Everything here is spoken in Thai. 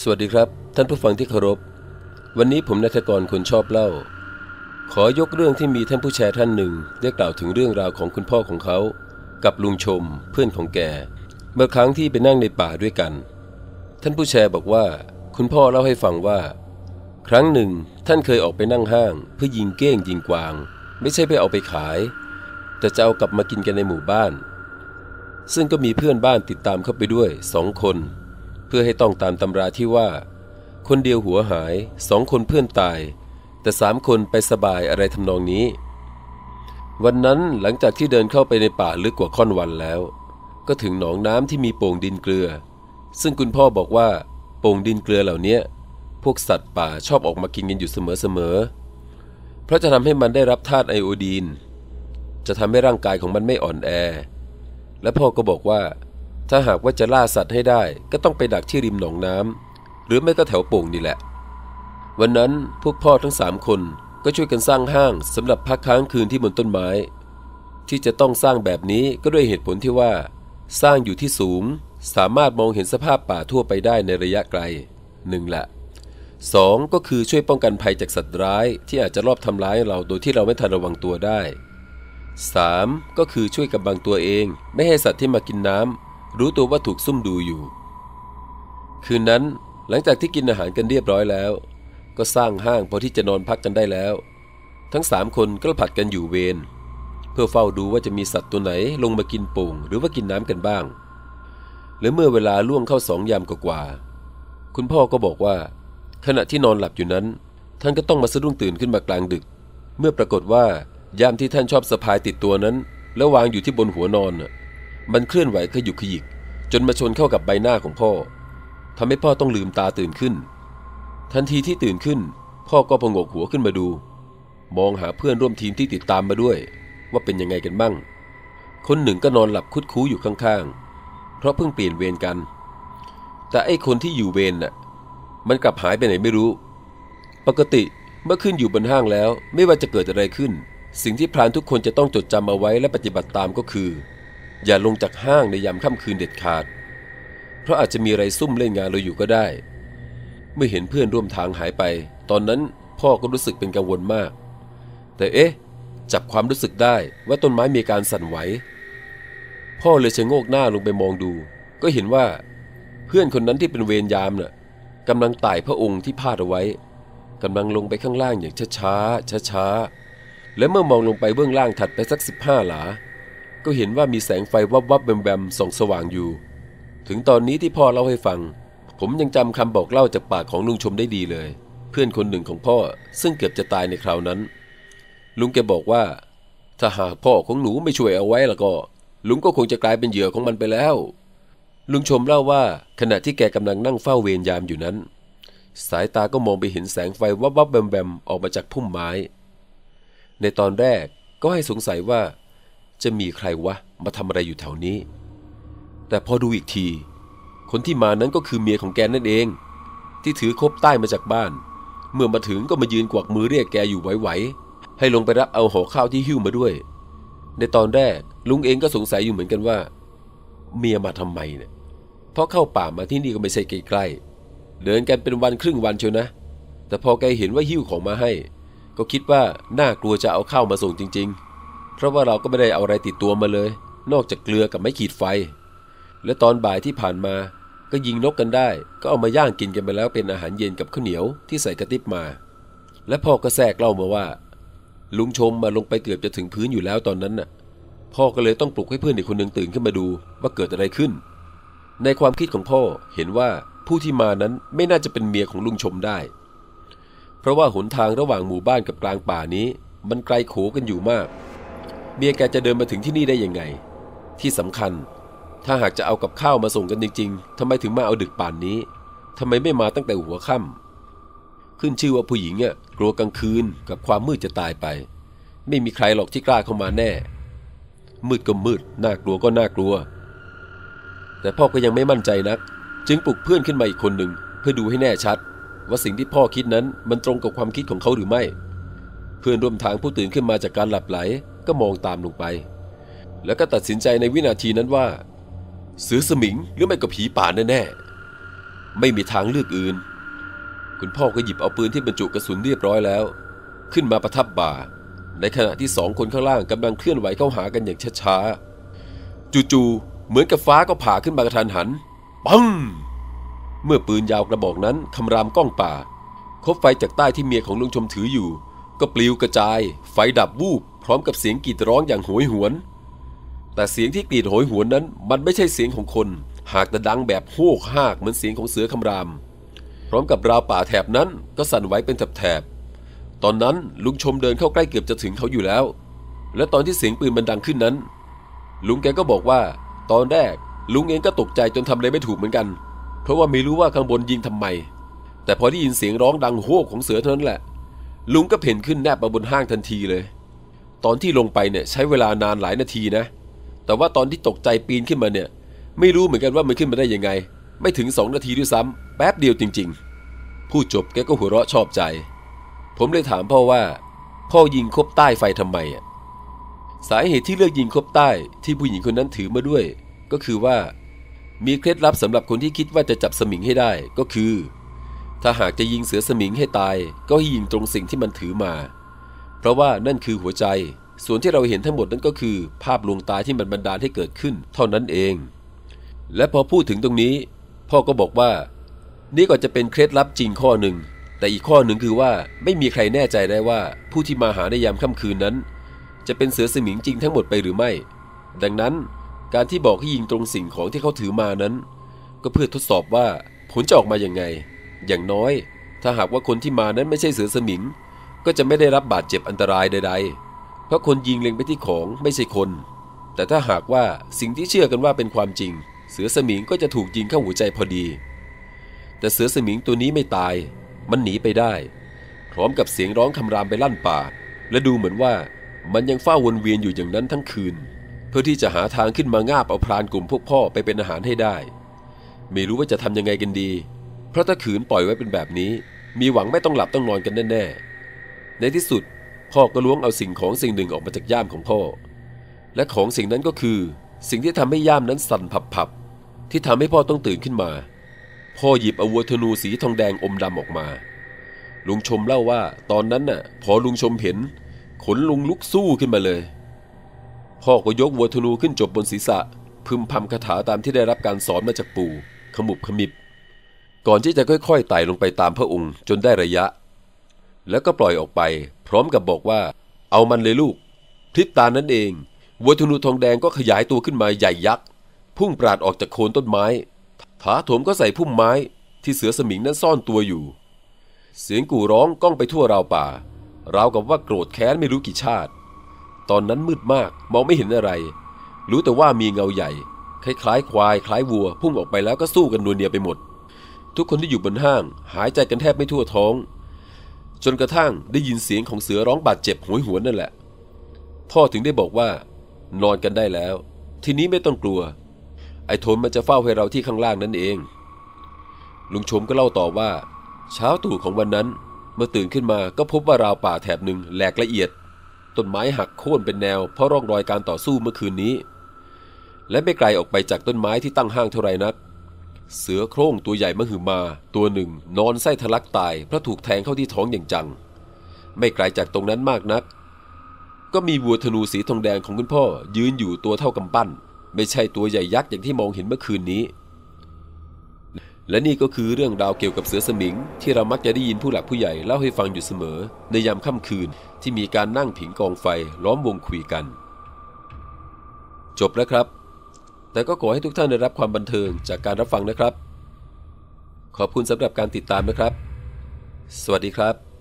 สวัสดีครับ ท่านผู้ฟังที่เคารพ วันนี้ผมนัทกรคนชอบเล่า ขอยกเรื่องที่มีท่านผู้แชร์ท่านหนึ่ง ได้กล่าวถึงเรื่องราวของคุณพ่อของเขา กับลุงชม เพื่อนของแก เมื่อครั้งที่ไปนั่งในป่าด้วยกัน ท่านผู้แชร์บอกว่า คุณพ่อเล่าให้ฟังว่า ครั้งหนึ่งท่านเคยออกไปนั่งห้าง เพื่อยิงเก้งยิงกวาง ไม่ใช่ไปเอาไปขาย แต่จะเอากลับมากินกันในหมู่บ้าน ซึ่งก็มีเพื่อนบ้านติดตามเข้าไปด้วยสองคน พื่อให้ต้องตามตำราที่ว่า คนเดียวหัวหายสองคนเพื่อนตาย แต่สามคนไปสบายอะไรทำนองนี้ วันนั้นหลังจากที่เดินเข้าไปในป่าลึกกว่าค่อนวันแล้ว ก็ถึงหนองน้ำที่มีโป่งดินเกลือ ซึ่งคุณพ่อบอกว่า โป่งดินเกลือเหล่านี้พวกสัตว์ป่าชอบออกมากินกันอยู่เสมอๆเพราะจะทำให้มันได้รับธาตุไอโอดีน จะทำให้ร่างกายของมันไม่อ่อนแอ และพ่อก็บอกว่า ถ้าหากว่าจะล่าสัตว์ให้ได้ก็ต้องไปดักที่ริมหนองน้ำหรือไม่ก็แถวโป่งนี่แหละ วันนั้นพวกพ่อทั้งสามคนก็ช่วยกันสร้างห้างสำหรับพักค้างคืนที่บนต้นไม้ ที่จะต้องสร้างแบบนี้ก็ด้วยเหตุผลที่ว่า สร้างอยู่ที่สูง สามารถมองเห็นสภาพป่าทั่วไปได้ในระยะไกลหนึ่งละสองก็คือช่วยป้องกันภัยจากสัตว์ร้ายที่อาจจะรอบทำร้ายเราโดยที่เราไม่ทันระวังตัวได้ 3. ก็คือช่วยกำบังตัวเอง ไม่ให้สัตว์ที่มากินน้ำ รู้ตัวว่าถูกซุ่มดูอยู่ คืนนั้นหลังจากที่กินอาหารกันเรียบร้อยแล้ว ก็สร้างห้างพอที่จะนอนพักกันได้แล้ว ทั้งสามคนก็ผัดกันอยู่เวรเพื่อเฝ้าดูว่าจะมีสัตว์ตัวไหนลงมากินโป่งหรือว่ากินน้ำกันบ้างและเมื่อเวลาล่วงเข้าสองยามกว่า คุณพ่อก็บอกว่า ขณะที่นอนหลับอยู่นั้น ท่านก็ต้องมาสะดุ้งตื่นขึ้นมากลางดึก เมื่อปรากฏว่ายามที่ท่านชอบสะพายติดตัวนั้น แล้ววางอยู่ที่บนหัวนอน มันเคลื่อนไหวขยุกขยิก จนมาชนเข้ากับใบหน้าของพ่อทำให้พ่อต้องลืมตาตื่นขึ้น ทันทีที่ตื่นขึ้น พ่อก็พงกหัวขึ้นมาดู มองหาเพื่อนร่วมทีมที่ติดตามมาด้วย ว่าเป็นยังไงกันบ้าง คนหนึ่งก็นอนหลับคุดคู้อยู่ข้างๆ เพราะเพิ่งเปลี่ยนเวรกัน แต่ไอ้คนที่อยู่เวรน่ะ มันกลับหายไปไหนไม่รู้ ปกติเมื่อขึ้นอยู่บนห้างแล้วไม่ว่าจะเกิดอะไรขึ้น สิ่งที่พรานทุกคนจะต้องจดจำเอาไว้และปฏิบัติตามก็คือ อย่าลงจากห้างในยามค่ำคืนเด็ดขาด เพราะอาจจะมีอะไรซุ่มเล่นงานเราอยู่ก็ได้ เมื่อเห็นเพื่อนร่วมทางหายไป ตอนนั้นพ่อก็รู้สึกเป็นกังวลมาก แต่เอ๊ะ จับความรู้สึกได้ว่าต้นไม้มีการสั่นไหว พ่อเลยชะโงกหน้าลงไปมองดู ก็เห็นว่า เพื่อนคนนั้นที่เป็นเวรยามน่ะกำลังไต่พระองค์ที่พาดเอาไว้กำลังลงไปข้างล่างอย่างช้าๆช้าๆและเมื่อมองลงไปเบื้องล่างถัดไปสักสิบห้าหลา ก็เห็นว่ามีแสงไฟวับวับแวมแวมส่องสว่างอยู่ ถึงตอนนี้ที่พ่อเล่าให้ฟัง ผมยังจำคำบอกเล่าจากปากของลุงชมได้ดีเลย เพื่อนคนหนึ่งของพ่อซึ่งเกือบจะตายในคราวนั้น ลุงแกบอกว่า ถ้าหากพ่อของหนูไม่ช่วยเอาไว้แล้วก็ ลุงก็คงจะกลายเป็นเหยื่อของมันไปแล้ว ลุงชมเล่าว่าขณะที่แกกำลังนั่งเฝ้าเวรยามอยู่นั้น สายตาก็มองไปเห็นแสงไฟวับวับแวมแวมออกมาจากพุ่มไม้ ในตอนแรกก็ให้สงสัยว่า จะมีใครวะมาทำอะไรอยู่แถวนี้ แต่พอดูอีกที คนที่มานั้นก็คือเมียของแกนั่นเอง ที่ถือคบใต้มาจากบ้าน เมื่อมาถึงก็มายืนกวักมือเรียกแกอยู่ไหวๆให้ลงไปรับเอาห่อข้าวที่หิ้วมาด้วย ในตอนแรกลุงเองก็สงสัยอยู่เหมือนกันว่า เมียมาทำไมเนี่ยเพราะเข้าป่ามาที่นี่ก็ไม่ใช่ใกล้ๆเดินกันเป็นวันครึ่งวันเชียวนะ แต่พอแกเห็นว่าหิ้วของมาให้ ก็คิดว่าน่ากลัวจะเอาข้าวมาส่งจริง ๆ เพราะว่าเราก็ไม่ได้เอาอะไรติดตัวมาเลย นอกจากเกลือกับไม้ขีดไฟ และตอนบ่ายที่ผ่านมาก็ยิงนกกันได้ ก็เอามาย่างกินกันไปแล้วเป็นอาหารเย็นกับข้าวเหนียวที่ใส่กระติบมา และพ่อก็แทรกเล่ามาว่า ลุงชมมาลงไปเกือบจะถึงพื้นอยู่แล้วตอนนั้นน่ะ พ่อก็เลยต้องปลุกให้เพื่อนอีกคนหนึ่งตื่นขึ้นมาดูว่าเกิดอะไรขึ้น ในความคิดของพ่อเห็นว่าผู้ที่มานั้นไม่น่าจะเป็นเมียของลุงชมได้ เพราะว่าหนทางระหว่างหมู่บ้านกับกลางป่านี้ มันไกลโขกันอยู่มาก เมียแกจะเดินมาถึงที่นี่ได้ยังไง ที่สำคัญ ถ้าหากจะเอากับข้าวมาส่งกันจริงๆทำไมถึงมาเอาดึกป่านนี้ทำไมไม่มาตั้งแต่หัวค่ำขึ้นชื่อว่าผู้หญิงอะกลัวกลางคืนกับความมืดจะตายไป ไม่มีใครหรอกที่กล้าเข้ามาแน่ มืดก็มืดน่ากลัวก็น่ากลัว แต่พ่อก็ยังไม่มั่นใจนัก จึงปลุกเพื่อนขึ้นมาอีกคนหนึ่งเพื่อดูให้แน่ชัด ว่าสิ่งที่พ่อคิดนั้นมันตรงกับความคิดของเขาหรือไม่ เพื่อนร่วมทางผู้ตื่นขึ้นมาจากการหลับไหล ก็มองตามลงไป แล้วก็ตัดสินใจในวินาทีนั้นว่าเสือสมิงหรือไม่ก็ผีป่าแน่ๆไม่มีทางเลือกอื่น คุณพ่อก็หยิบเอาปืนที่บรรจุกระสุนเรียบร้อยแล้ว ขึ้นมาประทับบ่า ในขณะที่สองคนข้างล่างกำลังเคลื่อนไหวเข้าหากันอย่างช้าๆจู่ๆเหมือนกับฟ้าก็ผ่าขึ้นมากระทันหันปังเมื่อปืนยาวกระบอกนั้นคำรามก้องป่า คบไฟจากใต้ที่เมียของลุงชมถืออยู่ ก็ปลิวกระจาย ไฟดับวูบพร้อมกับเสียงกรีดร้องอย่างโหยหวน แต่เสียงที่กรีดโหยหวนนั้น มันไม่ใช่เสียงของคน หากแต่ดังแบบโฮกฮากเหมือนเสียงของเสือคำราม พร้อมกับราวป่าแถบนั้นก็สั่นไหวเป็นแถบๆตอนนั้นลุงชมเดินเข้าใกล้เกือบจะถึงเขาอยู่แล้ว และตอนที่เสียงปืนมันดังขึ้นนั้น ลุงแกก็บอกว่า ตอนแรกลุงเองก็ตกใจจนทำอะไรไม่ถูกเหมือนกัน เพราะว่าไม่รู้ว่าข้างบนยิงทำไม แต่พอได้ยินเสียงร้องดังโฮกของเสือเท่านั้นแหละ ลุงก็เพ่นขึ้นแนบมาบนห้างทันทีเลย ตอนที่ลงไปเนี่ยใช้เวลานานหลายนาทีนะ แต่ว่าตอนที่ตกใจปีนขึ้นมาเนี่ย ไม่รู้เหมือนกันว่ามันขึ้นมาได้ยังไง ไม่ถึงสองนาทีด้วยซ้ำแป๊บเดียวจริง ๆ ผู้จบแกก็หัวเราะชอบใจ ผมเลยถามพ่อว่า พ่อยิงคบใต้ไฟทำไมอะสาเหตุที่เลือกยิงคบใต้ที่ผู้หญิงคนนั้นถือมาด้วย ก็คือว่า มีเคล็ดลับสำหรับคนที่คิดว่าจะจับสมิงให้ได้ก็คือ ถ้าหากจะยิงเสือสมิงให้ตาย ก็ให้ยิงตรงสิ่งที่มันถือมา เพราะว่านั่นคือหัวใจ ส่วนที่เราเห็นทั้งหมดนั้นก็คือ ภาพลวงตาที่มันบันดาลให้เกิดขึ้น เท่านั้นเอง และพอพูดถึงตรงนี้ พ่อก็บอกว่า นี่ก็จะเป็นเคล็ดลับจริงข้อหนึ่ง แต่อีกข้อหนึ่งคือว่าไม่มีใครแน่ใจได้ว่า ผู้ที่มาหาในยามค่ำคืนนั้น จะเป็นเสือสมิงจริงทั้งหมดไปหรือไม่ ดังนั้นการที่บอกให้ยิงตรงสิ่งของที่เขาถือมานั้น ก็เพื่อทดสอบว่าผลจะออกมาอย่างไง อย่างน้อย ถ้าหากว่าคนที่มานั้นไม่ใช่เสือสมิง ก็จะไม่ได้รับบาดเจ็บอันตรายใด ๆ เพราะคนยิงเล็งไปที่ของไม่ใช่คน แต่ถ้าหากว่าสิ่งที่เชื่อกันว่าเป็นความจริง เสือสมิงก็จะถูกยิงเข้าหัวใจพอดี แต่เสือสมิงตัวนี้ไม่ตาย มันหนีไปได้ พร้อมกับเสียงร้องคำรามไปลั่นป่า และดูเหมือนว่ามันยังเฝ้าวนเวียนอยู่อย่างนั้นทั้งคืน เพื่อที่จะหาทางขึ้นมางาบเอาพรานกลุ่มพวกพ่อไปเป็นอาหารให้ได้ ไม่รู้ว่าจะทำยังไงกันดี เพราะถ้าขืนปล่อยไว้เป็นแบบนี้ มีหวังไม่ต้องหลับต้องนอนกันแน่ๆ ในที่สุดพ่อก็ล้วงเอาสิ่งของสิ่งหนึ่งออกมาจากย่ามของพ่อ และของสิ่งนั้นก็คือ สิ่งที่ทำให้ย่ามนั้นสั่นผับๆที่ทำให้พ่อต้องตื่นขึ้นมา พ่อหยิบอาวัวธนูสีทองแดงอมดำออกมา ลุงชมเล่าว่าตอนนั้นน่ะ พอลุงชมเห็น ขนลุงลุกสู้ขึ้นมาเลย พ่อก็ยกวัวธนูขึ้นจบบนศีรษะพึมพำคาถาตามที่ได้รับการสอนมาจากปู่ขมุบขมิบ ก่อนที่จะค่อยๆไต่ลงไปตามพระองค์จนได้ระยะ แล้วก็ปล่อยออกไป พร้อมกับบอกว่า เอามันเลยลูกพริบตานั้นเองวัวธนูทองแดงก็ขยายตัวขึ้นมาใหญ่ยักษ์พุ่งปราดออกจากโคนต้นไม้ถาโถมก็ใส่พุ่มไม้ที่เสือสมิงนั้นซ่อนตัวอยู่ เสียงกู่ร้องก้องไปทั่วราวป่าราวกับว่าโกรธแค้นไม่รู้กี่ชาติ ตอนนั้นมืดมากมองไม่เห็นอะไร รู้แต่ว่ามีเงาใหญ่ คล้ายๆควายคล้ายวัว พุ่งออกไปแล้วก็สู้กันนัวเนียไปหมด ทุกคนที่อยู่บนห้าง หายใจกันแทบไม่ทั่วท้อง จนกระทั่งได้ยินเสียงของเสือร้องบาดเจ็บหวยหวนนั่นแหละ พ่อถึงได้บอกว่า นอนกันได้แล้ว ทีนี้ไม่ต้องกลัว ไอ้โทนมันจะเฝ้าให้เราที่ข้างล่างนั่นเอง ลุงชมก็เล่าต่อว่า เช้าตู่ของวันนั้น เมื่อตื่นขึ้นมาก็พบว่าราวป่าแถบหนึ่งแหลกละเอียดต้นไม้หักโค่นเป็นแนวเพราะร่องรอยการต่อสู้เมื่อคืนนี้ และไม่ไกลออกไปจากต้นไม้ที่ตั้งห้างเท่าไรนัก เสือโคร่งตัวใหญ่มหึมา ตัวหนึ่งนอนไส้ทะลักตายเพราะถูกแทงเข้าที่ท้องอย่างจัง ไม่ไกลจากตรงนั้นมากนัก ก็มีวัวธนูสีทองแดงของคุณพ่อ ยืนอยู่ตัวเท่ากำปั้น ไม่ใช่ตัวใหญ่ยักษ์อย่างที่มองเห็นเมื่อคืนนี้ และนี่ก็คือเรื่องราวเกี่ยวกับเสือสมิง ที่เรามักจะได้ยินผู้หลักผู้ใหญ่เล่าให้ฟังอยู่เสมอ ในยามค่ำคืนที่มีการนั่งผิงกองไฟล้อมวงคุยกัน จบแล้วครับ แต่ก็ขอให้ทุกท่านได้รับความบันเทิงจากการรับฟังนะครับ ขอบคุณสำหรับการติดตามนะครับ สวัสดีครับ